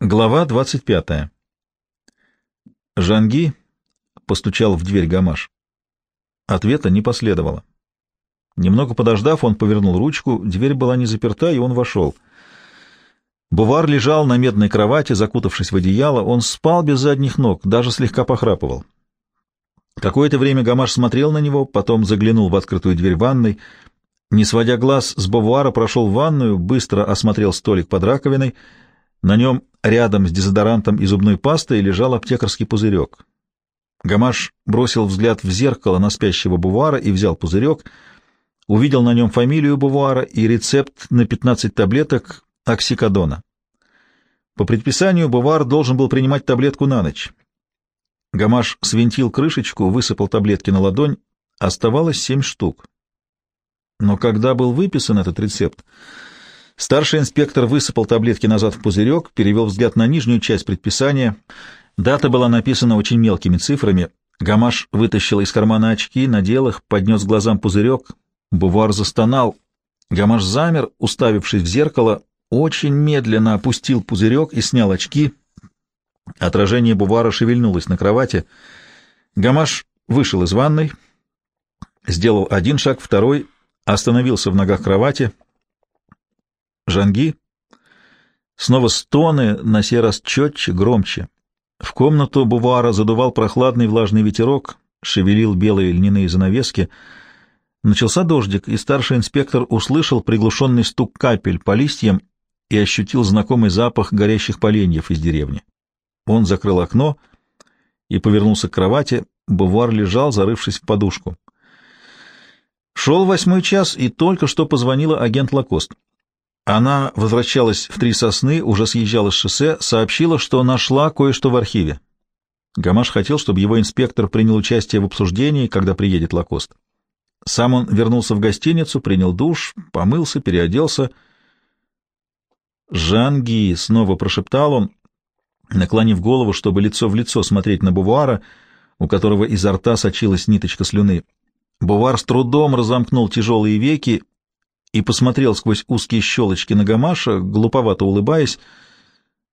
Глава 25. Жанги постучал в дверь Гамаш. Ответа не последовало. Немного подождав, он повернул ручку, дверь была не заперта, и он вошел. Бувар лежал на медной кровати, закутавшись в одеяло. Он спал без задних ног, даже слегка похрапывал. Какое-то время Гамаш смотрел на него, потом заглянул в открытую дверь ванной. Не сводя глаз с Бувара, прошел в ванную, быстро осмотрел столик под раковиной — на нем рядом с дезодорантом и зубной пастой лежал аптекарский пузырек. Гамаш бросил взгляд в зеркало на спящего Бувара и взял пузырек, увидел на нем фамилию Бувара и рецепт на 15 таблеток оксикодона. По предписанию Бувар должен был принимать таблетку на ночь. Гамаш свинтил крышечку, высыпал таблетки на ладонь, оставалось семь штук. Но когда был выписан этот рецепт, Старший инспектор высыпал таблетки назад в пузырек, перевел взгляд на нижнюю часть предписания. Дата была написана очень мелкими цифрами. Гамаш вытащил из кармана очки, надел их, поднес глазам пузырек. Бувар застонал. Гамаш замер, уставившись в зеркало, очень медленно опустил пузырек и снял очки. Отражение Бувара шевельнулось на кровати. Гамаш вышел из ванной, сделал один шаг, второй, остановился в ногах кровати — Жанги. Снова стоны, на сей раз четче, громче. В комнату Бувара задувал прохладный влажный ветерок, шевелил белые льняные занавески. Начался дождик, и старший инспектор услышал приглушенный стук капель по листьям и ощутил знакомый запах горящих поленьев из деревни. Он закрыл окно и повернулся к кровати. Бувар лежал, зарывшись в подушку. Шел восьмой час, и только что позвонила агент Лакост. Она возвращалась в Три Сосны, уже съезжала с шоссе, сообщила, что нашла кое-что в архиве. Гамаш хотел, чтобы его инспектор принял участие в обсуждении, когда приедет Лакост. Сам он вернулся в гостиницу, принял душ, помылся, переоделся. «Жанги!» — снова прошептал он, наклонив голову, чтобы лицо в лицо смотреть на Бувара, у которого изо рта сочилась ниточка слюны. Бувар с трудом разомкнул тяжелые веки и посмотрел сквозь узкие щелочки на Гамаша, глуповато улыбаясь.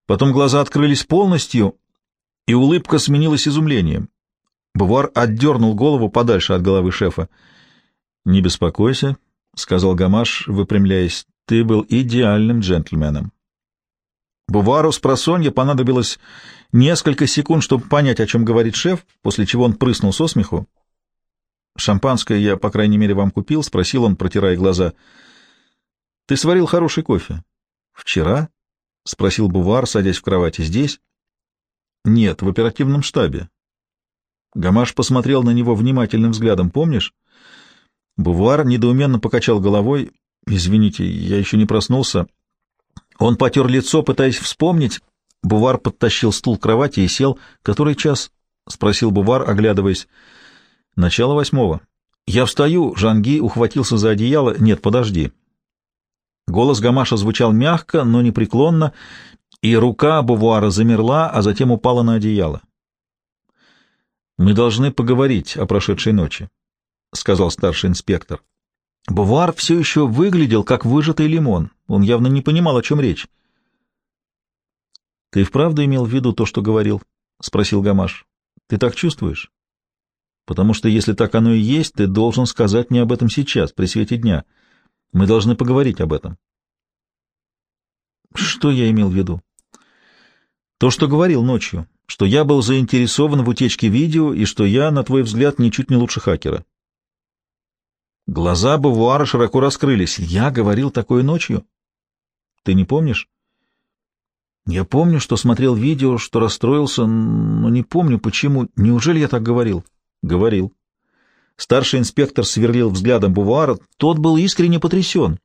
Потом глаза открылись полностью, и улыбка сменилась изумлением. Бувар отдернул голову подальше от головы шефа. — Не беспокойся, — сказал Гамаш, выпрямляясь, — ты был идеальным джентльменом. Бувару с просонья понадобилось несколько секунд, чтобы понять, о чем говорит шеф, после чего он прыснул со смеху. «Шампанское я, по крайней мере, вам купил?» — спросил он, протирая глаза. «Ты сварил хороший кофе». «Вчера?» — спросил Бувар, садясь в кровати. «Здесь?» «Нет, в оперативном штабе». Гамаш посмотрел на него внимательным взглядом. «Помнишь?» Бувар недоуменно покачал головой. «Извините, я еще не проснулся». Он потер лицо, пытаясь вспомнить. Бувар подтащил стул к кровати и сел. «Который час?» — спросил Бувар, оглядываясь. Начало восьмого. Я встаю, Жанги ухватился за одеяло. Нет, подожди. Голос Гамаша звучал мягко, но непреклонно, и рука Бувуара замерла, а затем упала на одеяло. «Мы должны поговорить о прошедшей ночи», — сказал старший инспектор. Бувар все еще выглядел, как выжатый лимон. Он явно не понимал, о чем речь. «Ты вправду имел в виду то, что говорил?» — спросил Гамаш. «Ты так чувствуешь?» потому что если так оно и есть, ты должен сказать мне об этом сейчас, при свете дня. Мы должны поговорить об этом. Что я имел в виду? То, что говорил ночью, что я был заинтересован в утечке видео и что я, на твой взгляд, ничуть не лучше хакера. Глаза Бавуара широко раскрылись. Я говорил такое ночью? Ты не помнишь? Я помню, что смотрел видео, что расстроился, но не помню, почему. Неужели я так говорил? Говорил. Старший инспектор сверлил взглядом Бувара. Тот был искренне потрясен.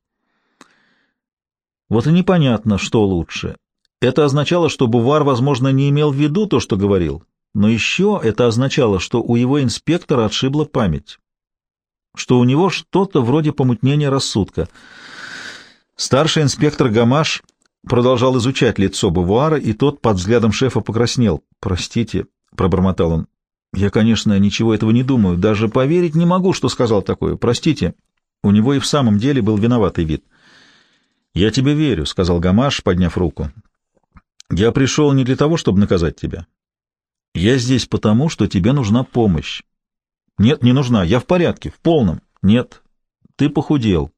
Вот и непонятно, что лучше. Это означало, что Бувар, возможно, не имел в виду то, что говорил, но еще это означало, что у его инспектора отшибла память, что у него что-то вроде помутнения рассудка. Старший инспектор Гамаш продолжал изучать лицо Бувара, и тот под взглядом шефа покраснел. «Простите», — пробормотал он, я, конечно, ничего этого не думаю, даже поверить не могу, что сказал такое. Простите. У него и в самом деле был виноватый вид. Я тебе верю, сказал Гамаш, подняв руку. Я пришел не для того, чтобы наказать тебя. Я здесь потому, что тебе нужна помощь. Нет, не нужна. Я в порядке, в полном. Нет. Ты похудел.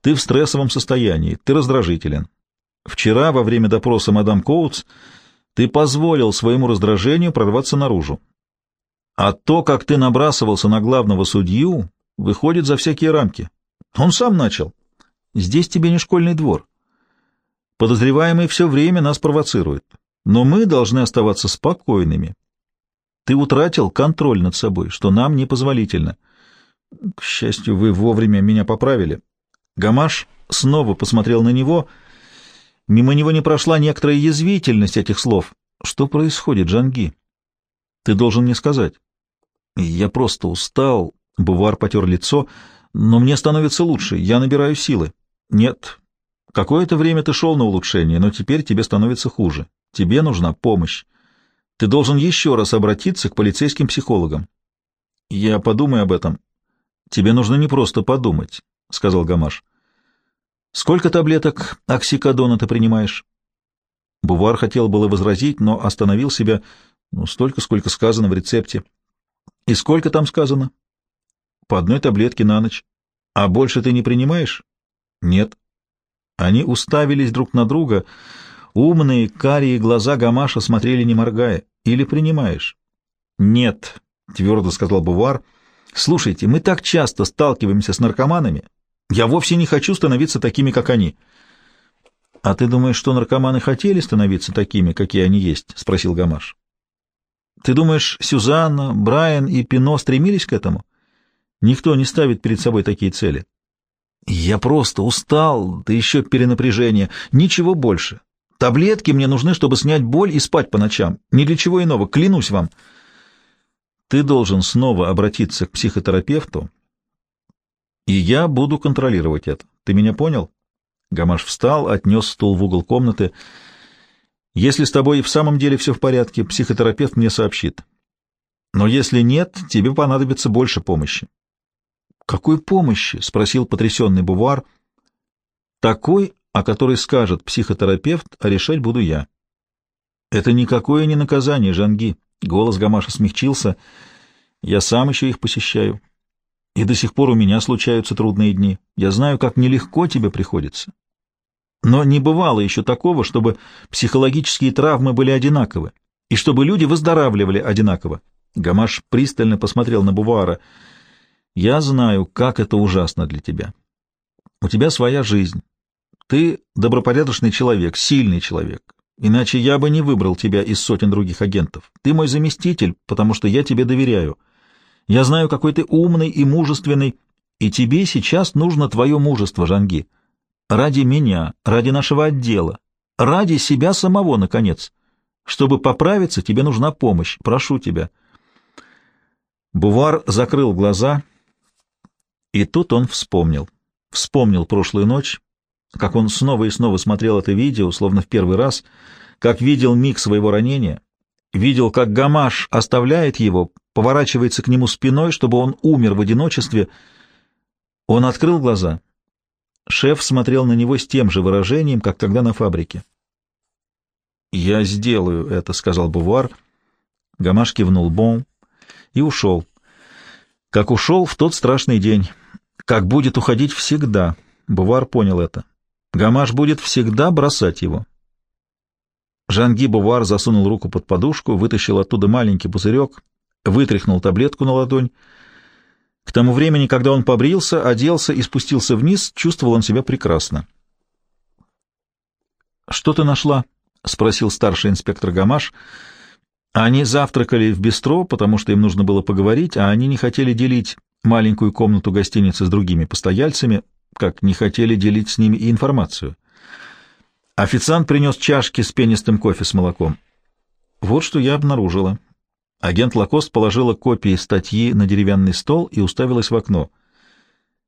Ты в стрессовом состоянии. Ты раздражителен. Вчера, во время допроса мадам Коутс, ты позволил своему раздражению прорваться наружу. А то, как ты набрасывался на главного судью, выходит за всякие рамки. Он сам начал. Здесь тебе не школьный двор. Подозреваемый все время нас провоцирует. Но мы должны оставаться спокойными. Ты утратил контроль над собой, что нам непозволительно. К счастью, вы вовремя меня поправили. Гамаш снова посмотрел на него. Мимо него не прошла некоторая язвительность этих слов. Что происходит, Джанги? Ты должен мне сказать. Я просто устал. Бувар потер лицо. Но мне становится лучше. Я набираю силы. Нет. Какое-то время ты шел на улучшение, но теперь тебе становится хуже. Тебе нужна помощь. Ты должен еще раз обратиться к полицейским психологам. Я подумаю об этом. Тебе нужно не просто подумать, — сказал Гамаш. Сколько таблеток оксикодона ты принимаешь? Бувар хотел было возразить, но остановил себя. Ну, столько, сколько сказано в рецепте. И сколько там сказано? По одной таблетке на ночь. А больше ты не принимаешь? Нет. Они уставились друг на друга, — Умные карие глаза Гамаша смотрели не моргая. «Или принимаешь?» «Нет», — твердо сказал Бувар. «Слушайте, мы так часто сталкиваемся с наркоманами. Я вовсе не хочу становиться такими, как они». «А ты думаешь, что наркоманы хотели становиться такими, какие они есть?» — спросил Гамаш. «Ты думаешь, Сюзанна, Брайан и Пино стремились к этому? Никто не ставит перед собой такие цели». «Я просто устал, да еще перенапряжение, ничего больше. Таблетки мне нужны, чтобы снять боль и спать по ночам. Ни для чего иного, клянусь вам. Ты должен снова обратиться к психотерапевту, и я буду контролировать это. Ты меня понял? Гамаш встал, отнес стул в угол комнаты. Если с тобой и в самом деле все в порядке, психотерапевт мне сообщит. Но если нет, тебе понадобится больше помощи. «Какой помощи?» — спросил потрясенный Бувар. «Такой, о которой скажет психотерапевт, а решать буду я. Это никакое не наказание, Жанги. Голос Гамаша смягчился. Я сам еще их посещаю. И до сих пор у меня случаются трудные дни. Я знаю, как нелегко тебе приходится. Но не бывало еще такого, чтобы психологические травмы были одинаковы, и чтобы люди выздоравливали одинаково. Гамаш пристально посмотрел на Бувара. «Я знаю, как это ужасно для тебя. У тебя своя жизнь, ты добропорядочный человек, сильный человек. Иначе я бы не выбрал тебя из сотен других агентов. Ты мой заместитель, потому что я тебе доверяю. Я знаю, какой ты умный и мужественный, и тебе сейчас нужно твое мужество, Жанги. Ради меня, ради нашего отдела, ради себя самого, наконец. Чтобы поправиться, тебе нужна помощь. Прошу тебя. Бувар закрыл глаза, и тут он вспомнил. Вспомнил прошлую ночь, как он снова и снова смотрел это видео, словно в первый раз, как видел миг своего ранения, видел, как Гамаш оставляет его, поворачивается к нему спиной, чтобы он умер в одиночестве. Он открыл глаза. Шеф смотрел на него с тем же выражением, как тогда на фабрике. «Я сделаю это», — сказал Бувар. Гамаш кивнул «бон» и ушел. Как ушел в тот страшный день, как будет уходить всегда. Бувар понял это. Гамаш будет всегда бросать его. Жанги Бувар засунул руку под подушку, вытащил оттуда маленький пузырек, вытряхнул таблетку на ладонь. К тому времени, когда он побрился, оделся и спустился вниз, чувствовал он себя прекрасно. «Что ты нашла?» — спросил старший инспектор Гамаш. Они завтракали в бистро, потому что им нужно было поговорить, а они не хотели делить маленькую комнату гостиницы с другими постояльцами, как не хотели делить с ними и информацию. Официант принес чашки с пенистым кофе с молоком. Вот что я обнаружила. Агент Лакост положила копии статьи на деревянный стол и уставилась в окно.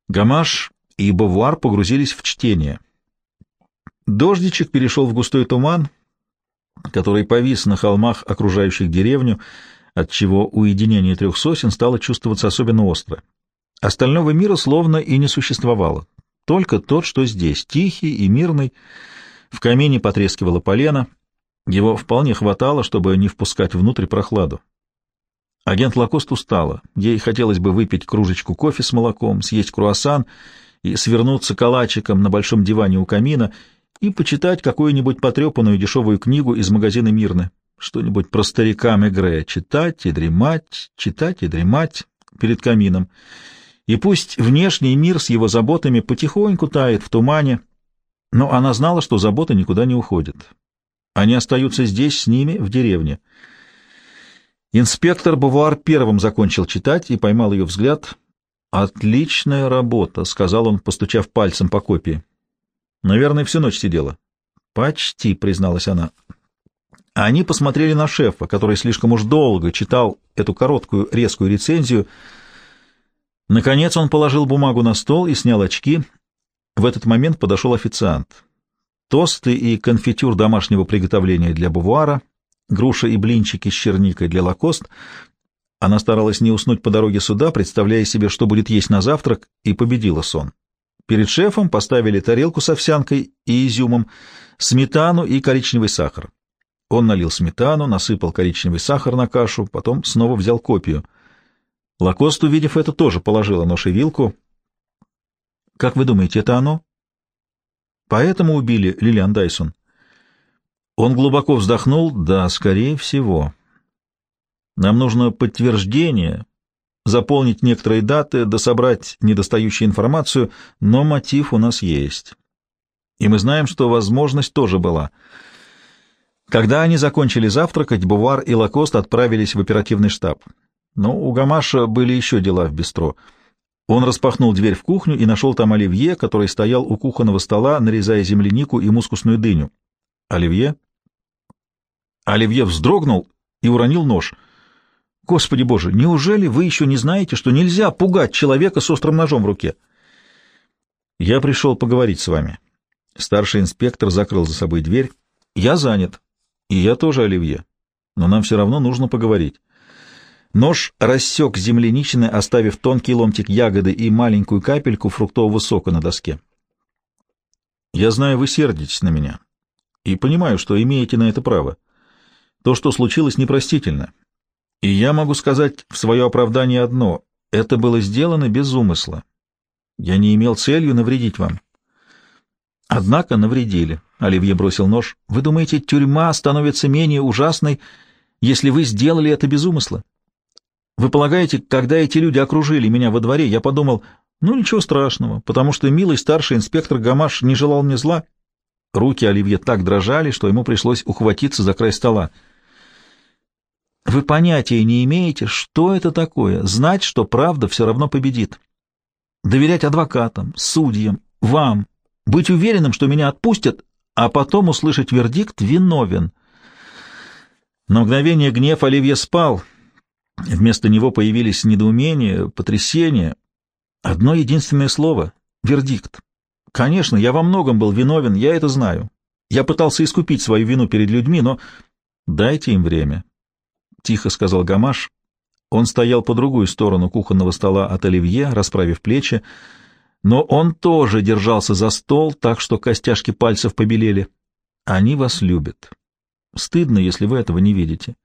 Гамаш и Бавуар погрузились в чтение. Дождичек перешел в густой туман, который повис на холмах, окружающих деревню, отчего уединение трех сосен стало чувствоваться особенно остро. Остального мира словно и не существовало. Только тот, что здесь, тихий и мирный. В камине потрескивало полено. Его вполне хватало, чтобы не впускать внутрь прохладу. Агент Лакост устала. Ей хотелось бы выпить кружечку кофе с молоком, съесть круассан и свернуться калачиком на большом диване у камина и почитать какую-нибудь потрепанную дешевую книгу из магазина «Мирны». Что-нибудь про старика Мегре. Читать и дремать, читать и дремать перед камином. И пусть внешний мир с его заботами потихоньку тает в тумане, но она знала, что заботы никуда не уходят. Они остаются здесь с ними, в деревне. Инспектор Бувар первым закончил читать и поймал ее взгляд. «Отличная работа», — сказал он, постучав пальцем по копии. «Наверное, всю ночь сидела». «Почти», — призналась она. Они посмотрели на шефа, который слишком уж долго читал эту короткую резкую рецензию. Наконец он положил бумагу на стол и снял очки. В этот момент подошел официант. Тосты и конфитюр домашнего приготовления для бувуара, груши и блинчики с черникой для лакост. Она старалась не уснуть по дороге сюда, представляя себе, что будет есть на завтрак, и победила сон. Перед шефом поставили тарелку с овсянкой и изюмом, сметану и коричневый сахар. Он налил сметану, насыпал коричневый сахар на кашу, потом снова взял копию. Лакост, увидев это, тоже положила нож и вилку. «Как вы думаете, это оно?» Поэтому убили Лилиан Дайсон. Он глубоко вздохнул. Да, скорее всего. Нам нужно подтверждение, заполнить некоторые даты, дособрать недостающую информацию, но мотив у нас есть. И мы знаем, что возможность тоже была. Когда они закончили завтракать, Бувар и Лакост отправились в оперативный штаб. Но у Гамаша были еще дела в бистро — он распахнул дверь в кухню и нашел там Оливье, который стоял у кухонного стола, нарезая землянику и мускусную дыню. «Оливье?» Оливье вздрогнул и уронил нож. «Господи боже, неужели вы еще не знаете, что нельзя пугать человека с острым ножом в руке?» «Я пришел поговорить с вами». Старший инспектор закрыл за собой дверь. «Я занят. И я тоже, Оливье. Но нам все равно нужно поговорить». Нож рассек земляничины, оставив тонкий ломтик ягоды и маленькую капельку фруктового сока на доске. «Я знаю, вы сердитесь на меня, и понимаю, что имеете на это право. То, что случилось, непростительно. И я могу сказать в свое оправдание одно — это было сделано без умысла. Я не имел целью навредить вам». «Однако навредили», — Оливье бросил нож. «Вы думаете, тюрьма становится менее ужасной, если вы сделали это без умысла?» Вы полагаете, когда эти люди окружили меня во дворе, я подумал, ну ничего страшного, потому что милый старший инспектор Гамаш не желал мне зла. Руки Оливье так дрожали, что ему пришлось ухватиться за край стола. Вы понятия не имеете, что это такое, знать, что правда все равно победит. Доверять адвокатам, судьям, вам, быть уверенным, что меня отпустят, а потом услышать вердикт «виновен». На мгновение гнев Оливье спал — Вместо него появились недоумение, потрясение. Одно единственное слово — вердикт. Конечно, я во многом был виновен, я это знаю. Я пытался искупить свою вину перед людьми, но... Дайте им время, — тихо сказал Гамаш. Он стоял по другую сторону кухонного стола от Оливье, расправив плечи, но он тоже держался за стол, так что костяшки пальцев побелели. Они вас любят. Стыдно, если вы этого не видите.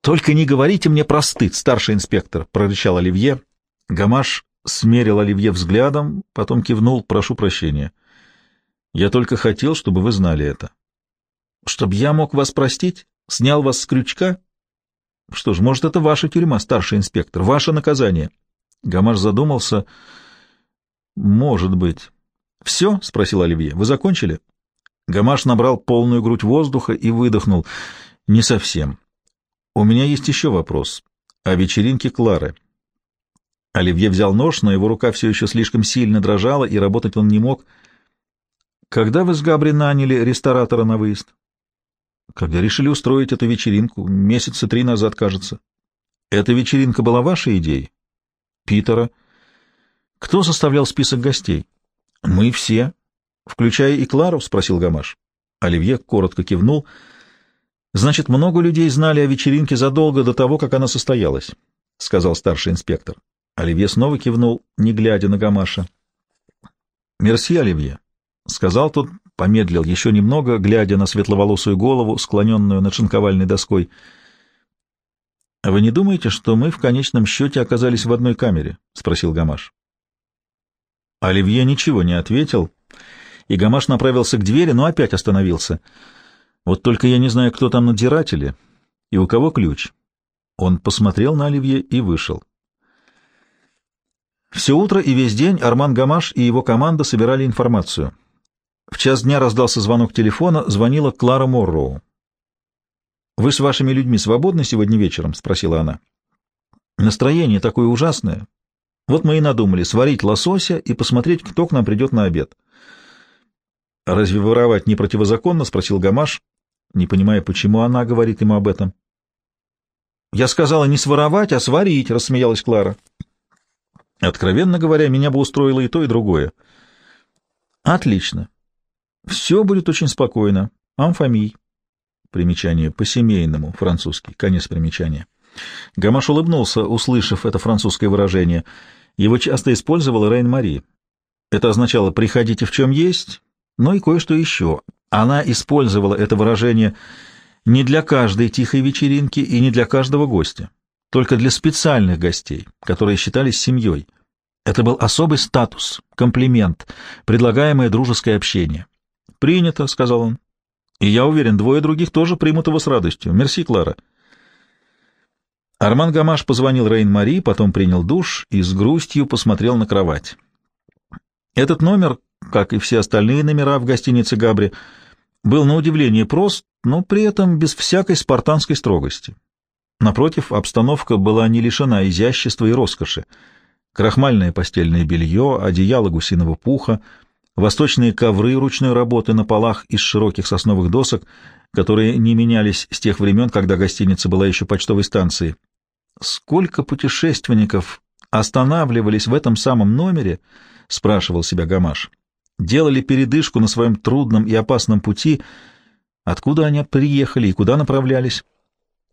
«Только не говорите мне про стыд, старший инспектор», — прорычал Оливье. Гамаш смерил Оливье взглядом, потом кивнул, «Прошу прощения. Я только хотел, чтобы вы знали это». «Чтоб я мог вас простить? Снял вас с крючка?» «Что ж, может, это ваша тюрьма, старший инспектор, ваше наказание?» Гамаш задумался. «Может быть». «Все?» — спросил Оливье. «Вы закончили?» Гамаш набрал полную грудь воздуха и выдохнул. «Не совсем. У меня есть еще вопрос. О вечеринке Клары. Оливье взял нож, но его рука все еще слишком сильно дрожала, и работать он не мог. Когда вы с Габри наняли ресторатора на выезд? Когда решили устроить эту вечеринку, месяца три назад, кажется. Эта вечеринка была вашей идеей? Питера. Кто составлял список гостей? Мы все. Включая и Клару? Спросил Гамаш. Оливье коротко кивнул — Значит, много людей знали о вечеринке задолго до того, как она состоялась, — сказал старший инспектор. Оливье снова кивнул, не глядя на Гамаша. — Мерси, Оливье, — сказал тот, помедлил еще немного, глядя на светловолосую голову, склоненную над шинковальной доской. — Вы не думаете, что мы в конечном счете оказались в одной камере? — спросил Гамаш. Оливье ничего не ответил, и Гамаш направился к двери, но опять остановился. Вот только я не знаю, кто там надзиратели и у кого ключ. Он посмотрел на Оливье и вышел. Все утро и весь день Арман Гамаш и его команда собирали информацию. В час дня раздался звонок телефона, звонила Клара Морроу. «Вы с вашими людьми свободны сегодня вечером?» — спросила она. «Настроение такое ужасное. Вот мы и надумали сварить лосося и посмотреть, кто к нам придет на обед. — Разве воровать не противозаконно? — спросил Гамаш, не понимая, почему она говорит ему об этом. — Я сказала не своровать, а сварить, — рассмеялась Клара. Откровенно говоря, меня бы устроило и то, и другое. — Отлично. Все будет очень спокойно. Амфамий. Примечание по-семейному, французский. Конец примечания. Гамаш улыбнулся, услышав это французское выражение — его часто использовала Рейн-Мари. Это означало «приходите в чем есть», но и кое-что еще. Она использовала это выражение не для каждой тихой вечеринки и не для каждого гостя, только для специальных гостей, которые считались семьей. Это был особый статус, комплимент, предлагаемое дружеское общение. «Принято», — сказал он. «И я уверен, двое других тоже примут его с радостью. Мерси, Клара». Арман Гамаш позвонил Рейн-Мари, потом принял душ и с грустью посмотрел на кровать. Этот номер, как и все остальные номера в гостинице «Габри», был на удивление прост, но при этом без всякой спартанской строгости. Напротив, обстановка была не лишена изящества и роскоши. Крахмальное постельное белье, одеяло гусиного пуха, восточные ковры ручной работы на полах из широких сосновых досок, которые не менялись с тех времен, когда гостиница была еще почтовой станцией. Сколько путешественников останавливались в этом самом номере, спрашивал себя Гамаш. Делали передышку на своем трудном и опасном пути. Откуда они приехали и куда направлялись?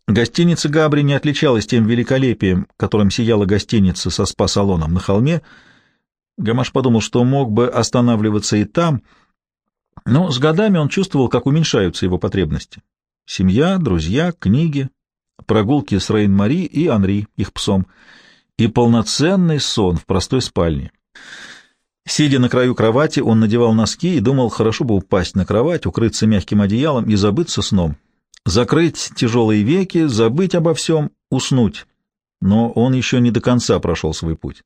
Гостиница Габри не отличалась тем великолепием, которым сияла гостиница со спа-салоном на холме. Гамаш подумал, что мог бы останавливаться и там, но с годами он чувствовал, как уменьшаются его потребности. Семья, друзья, книги, прогулки с Рейн-Мари и Анри, их псом, и полноценный сон в простой спальне. Сидя на краю кровати, он надевал носки и думал, хорошо бы упасть на кровать, укрыться мягким одеялом и забыться сном. Закрыть тяжелые веки, забыть обо всем, уснуть. Но он еще не до конца прошел свой путь.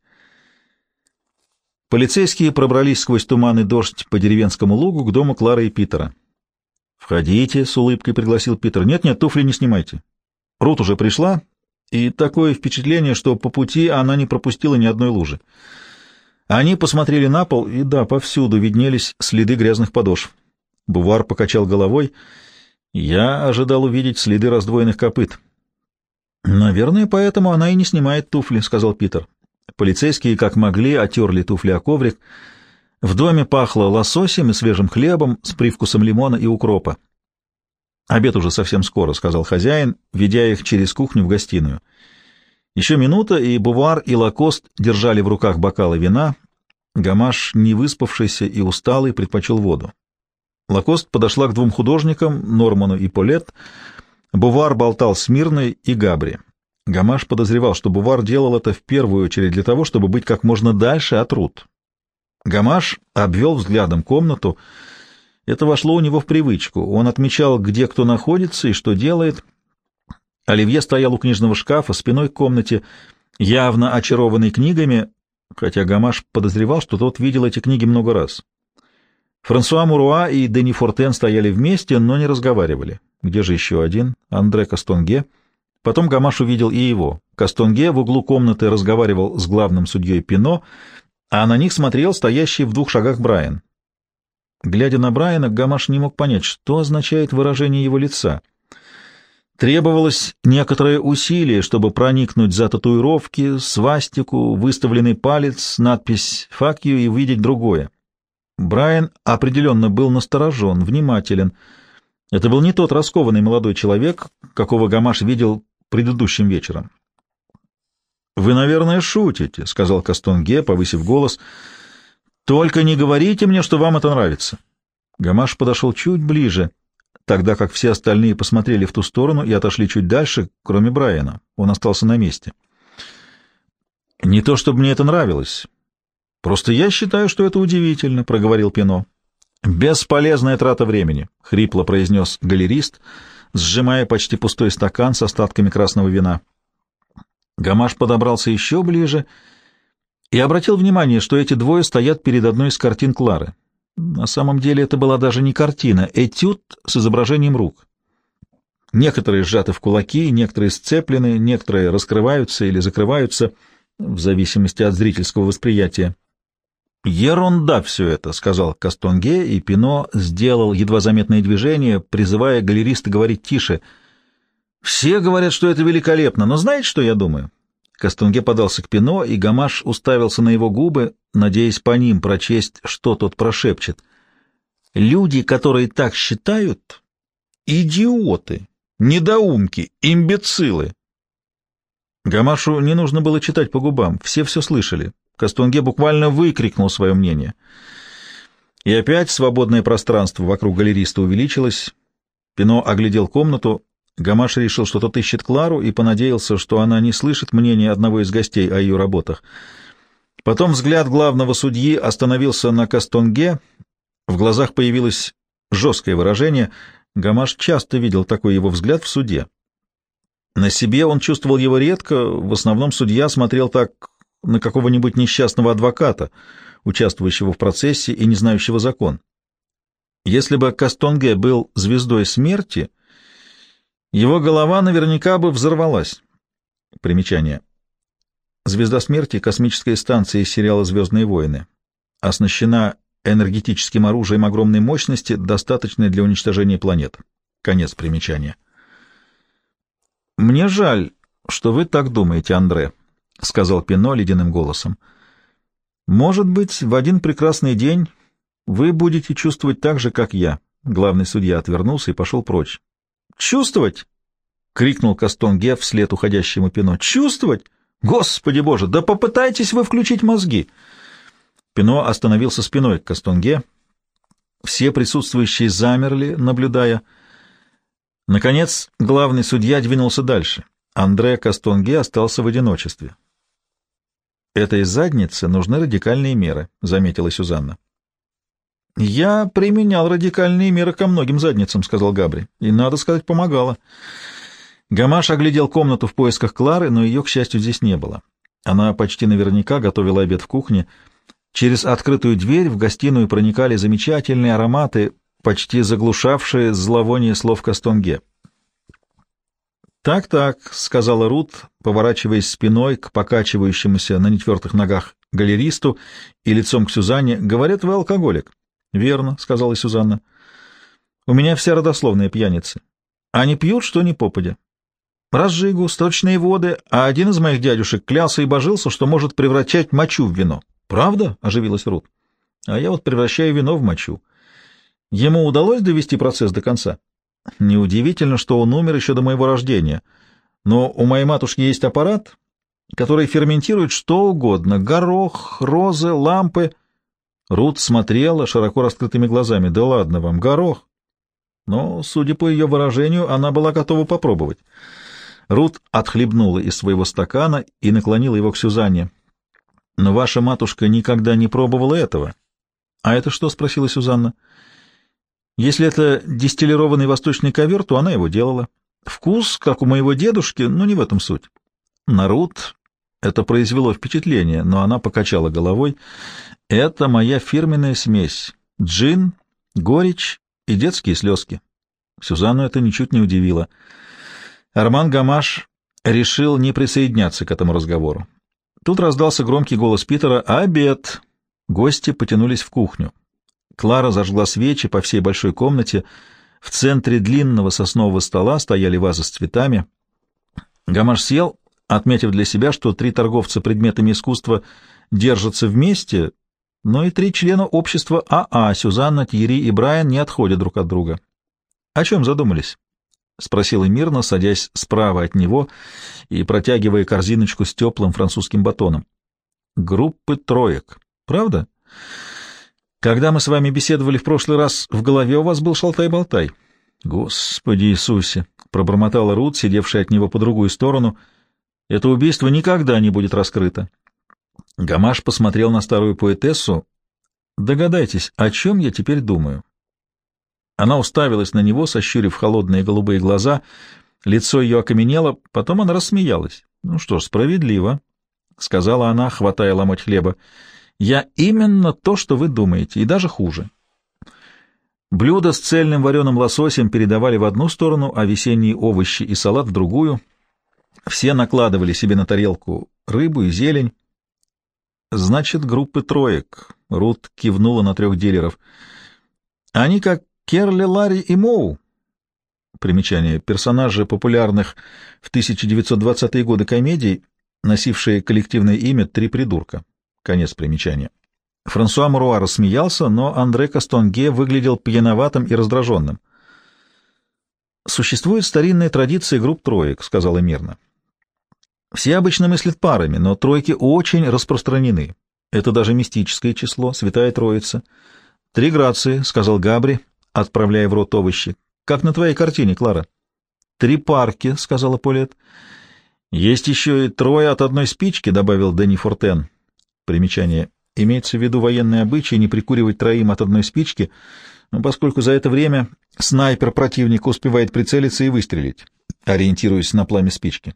Полицейские пробрались сквозь туман и дождь по деревенскому лугу к дому Клары и Питера. «Входите», — с улыбкой пригласил Питер. «Нет-нет, туфли не снимайте. Рут уже пришла, и такое впечатление, что по пути она не пропустила ни одной лужи. Они посмотрели на пол, и да, повсюду виднелись следы грязных подошв. Бувар покачал головой. Я ожидал увидеть следы раздвоенных копыт. «Наверное, поэтому она и не снимает туфли», — сказал Питер. Полицейские, как могли, отерли туфли о коврик. В доме пахло лососем и свежим хлебом с привкусом лимона и укропа. «Обед уже совсем скоро», — сказал хозяин, ведя их через кухню в гостиную. Еще минута, и Бувар, и Лакост держали в руках бокалы вина. Гамаш, не выспавшийся и усталый, предпочел воду. Лакост подошла к двум художникам, Норману и Полет. Бувар болтал с Мирной и Габри. Гамаш подозревал, что Бувар делал это в первую очередь для того, чтобы быть как можно дальше от Рут. Гамаш обвел взглядом комнату, — это вошло у него в привычку. Он отмечал, где кто находится и что делает. Оливье стоял у книжного шкафа, спиной к комнате, явно очарованный книгами, хотя Гамаш подозревал, что тот видел эти книги много раз. Франсуа Муруа и Дени Фортен стояли вместе, но не разговаривали. Где же еще один? Андре Кастонге. Потом Гамаш увидел и его. Кастонге в углу комнаты разговаривал с главным судьей Пино, а на них смотрел стоящий в двух шагах Брайан. Глядя на Брайана, Гамаш не мог понять, что означает выражение его лица. Требовалось некоторое усилие, чтобы проникнуть за татуировки, свастику, выставленный палец, надпись «Fuck you» и увидеть другое. Брайан определенно был насторожен, внимателен. Это был не тот раскованный молодой человек, какого Гамаш видел предыдущим вечером. «Вы, наверное, шутите», — сказал Кастонге, повысив голос, — только не говорите мне, что вам это нравится. Гамаш подошел чуть ближе, тогда как все остальные посмотрели в ту сторону и отошли чуть дальше, кроме Брайана. Он остался на месте. «Не то чтобы мне это нравилось. Просто я считаю, что это удивительно», — проговорил Пино. «Бесполезная трата времени», — хрипло произнес галерист, сжимая почти пустой стакан с остатками красного вина. Гамаш подобрался еще ближе и обратил внимание, что эти двое стоят перед одной из картин Клары. На самом деле это была даже не картина, этюд с изображением рук. Некоторые сжаты в кулаки, некоторые сцеплены, некоторые раскрываются или закрываются, в зависимости от зрительского восприятия. «Ерунда все это», — сказал Кастонге, и Пино сделал едва заметное движение, призывая галериста говорить тише. «Все говорят, что это великолепно, но знаете, что я думаю?» Кастунге подался к Пино, и Гамаш уставился на его губы, надеясь по ним прочесть, что тот прошепчет. «Люди, которые так считают, идиоты, недоумки, имбецилы». Гамашу не нужно было читать по губам, все все слышали. Кастунге буквально выкрикнул свое мнение. И опять свободное пространство вокруг галериста увеличилось. Пино оглядел комнату, Гамаш решил, что тот ищет Клару, и понадеялся, что она не слышит мнения одного из гостей о ее работах. Потом взгляд главного судьи остановился на Кастонге, в глазах появилось жесткое выражение. Гамаш часто видел такой его взгляд в суде. На себе он чувствовал его редко, в основном судья смотрел так на какого-нибудь несчастного адвоката, участвующего в процессе и не знающего закон. Если бы Кастонге был звездой смерти, его голова наверняка бы взорвалась. Примечание. Звезда смерти — космическая станция из сериала «Звездные войны». Оснащена энергетическим оружием огромной мощности, достаточной для уничтожения планет. Конец примечания. «Мне жаль, что вы так думаете, Андре», — сказал Пино ледяным голосом. «Может быть, в один прекрасный день вы будете чувствовать так же, как я». Главный судья отвернулся и пошел прочь. «Чувствовать?» — крикнул Кастонге вслед уходящему Пино. «Чувствовать? Господи боже, да попытайтесь вы включить мозги!» Пино остановился спиной к Кастонге. Все присутствующие замерли, наблюдая. Наконец, главный судья двинулся дальше. Андре Кастонге остался в одиночестве. «Этой заднице нужны радикальные меры», — заметила Сюзанна. «Я применял радикальные меры ко многим задницам», — сказал Габри. «И, надо сказать, помогало». Гамаш оглядел комнату в поисках Клары, но ее, к счастью, здесь не было. Она почти наверняка готовила обед в кухне. Через открытую дверь в гостиную проникали замечательные ароматы, почти заглушавшие зловоние слов Кастонге. «Так-так», — сказала Рут, поворачиваясь спиной к покачивающемуся на нетвертых ногах галеристу и лицом к Сюзанне, — «говорят, вы алкоголик». «Верно», — сказала Сюзанна. «У меня вся родословная пьяницы. Они пьют, что ни попадя. Разжигу, сточные воды, а один из моих дядюшек клялся и божился, что может превращать мочу в вино». «Правда?» — оживилась Рут. «А я вот превращаю вино в мочу. Ему удалось довести процесс до конца?» «Неудивительно, что он умер еще до моего рождения. Но у моей матушки есть аппарат, который ферментирует что угодно — горох, розы, лампы». Рут смотрела широко раскрытыми глазами. «Да ладно вам, горох!» Но, судя по ее выражению, она была готова попробовать. Рут отхлебнула из своего стакана и наклонила его к Сюзанне. «Но ваша матушка никогда не пробовала этого». «А это что?» — спросила Сюзанна. «Если это дистиллированный восточный ковер, то она его делала. Вкус, как у моего дедушки, но не в этом суть». На Рут это произвело впечатление, но она покачала головой. Это моя фирменная смесь. Джин, горечь и детские слезки. Сюзанну это ничуть не удивило. Арман Гамаш решил не присоединяться к этому разговору. Тут раздался громкий голос Питера «Обед!». Гости потянулись в кухню. Клара зажгла свечи по всей большой комнате. В центре длинного соснового стола стояли вазы с цветами. Гамаш сел, отметив для себя, что три торговца предметами искусства держатся вместе, но и три члена общества АА, Сюзанна, Тьерри и Брайан, не отходят друг от друга. — О чем задумались? — спросила мирно, садясь справа от него и протягивая корзиночку с теплым французским батоном. — Группы троек. Правда? Когда мы с вами беседовали в прошлый раз, в голове у вас был шалтай-болтай. Господи Иисусе! — пробормотала Рут, сидевшая от него по другую сторону. Это убийство никогда не будет раскрыто. Гамаш посмотрел на старую поэтессу. Догадайтесь, о чем я теперь думаю? Она уставилась на него, сощурив холодные голубые глаза. Лицо ее окаменело, потом она рассмеялась. — Ну что ж, справедливо, — сказала она, хватая ломоть хлеба. Я именно то, что вы думаете, и даже хуже. Блюдо с цельным вареным лососем передавали в одну сторону, а весенние овощи и салат в другую. Все накладывали себе на тарелку рыбу и зелень. Значит, группы троек. Рут кивнула на трех дилеров. Они как Керли, Ларри и Моу. Примечание. Персонажи популярных в 1920-е годы комедий, носившие коллективное имя «Три придурка». Конец примечания. Франсуа Муруа рассмеялся, но Андре Кастонге выглядел пьяноватым и раздраженным. «Существует старинная традиция групп троек», — сказала мирно. «Все обычно мыслят парами, но тройки очень распространены. Это даже мистическое число, Святая Троица. Три грации», — сказал Габри, отправляя в рот овощи. «Как на твоей картине, Клара». «Три парки», — сказала Полет. «Есть еще и трое от одной спички», — добавил Дэнни Фортен. Примечание. Имеется в виду военные обычаи не прикуривать троим от одной спички, поскольку за это время снайпер противника успевает прицелиться и выстрелить, ориентируясь на пламя спички.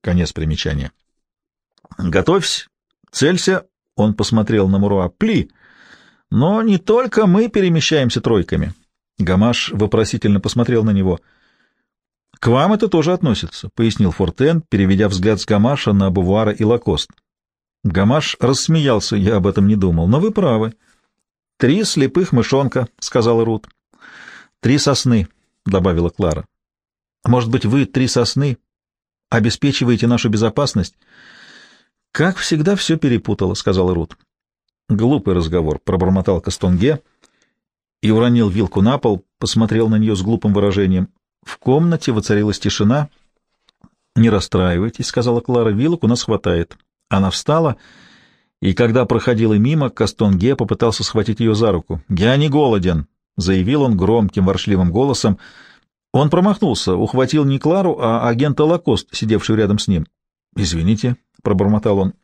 Конец примечания. «Готовься! Целься!» — он посмотрел на Муруа. «Пли! Но не только мы перемещаемся тройками!» Гамаш вопросительно посмотрел на него. «К вам это тоже относится», — пояснил Фортен, переведя взгляд с Гамаша на Бувара и Лакост. Гамаш рассмеялся, я об этом не думал, но вы правы. Три слепых мышонка, — сказала Рут. Три сосны, — добавила Клара. Может быть, вы три сосны обеспечиваете нашу безопасность? Как всегда все перепутала, — сказала Рут. Глупый разговор, — пробормотал Кастонге и уронил вилку на пол, посмотрел на нее с глупым выражением. В комнате воцарилась тишина. — Не расстраивайтесь, — сказала Клара, — вилок у нас хватает. Она встала, и когда проходила мимо, Кастонге попытался схватить ее за руку. «Я не голоден», — заявил он громким воршливым голосом. Он промахнулся, ухватил не Клару, а агента Лакост, сидевшую рядом с ним. «Извините», — пробормотал он.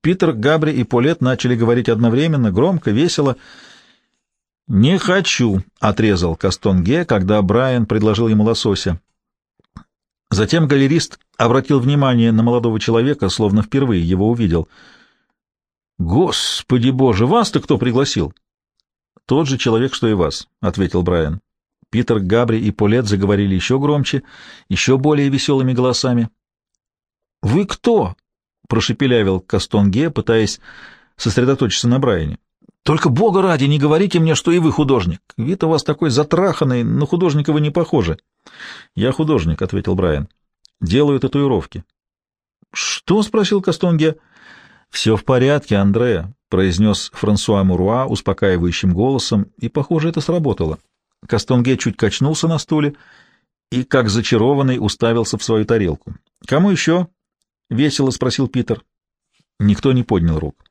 Питер, Габри и Полет начали говорить одновременно, громко, весело. «Не хочу», — отрезал Кастонге, когда Брайан предложил ему лосося. Затем галерист обратил внимание на молодого человека, словно впервые его увидел. «Господи боже, вас-то кто пригласил?» «Тот же человек, что и вас», — ответил Брайан. Питер, Габри и Полет заговорили еще громче, еще более веселыми голосами. «Вы кто?» — прошепелявил Кастонге, пытаясь сосредоточиться на Брайане. «Только, бога ради, не говорите мне, что и вы художник. Вид у вас такой затраханный, на художника вы не похожи». «Я художник», — ответил Брайан. «Делаю татуировки». «Что?» — спросил Кастонге. «Все в порядке, Андреа», — произнес Франсуа Муруа успокаивающим голосом, и, похоже, это сработало. Кастонге чуть качнулся на стуле и, как зачарованный, уставился в свою тарелку. «Кому еще?» — весело спросил Питер. Никто не поднял рук.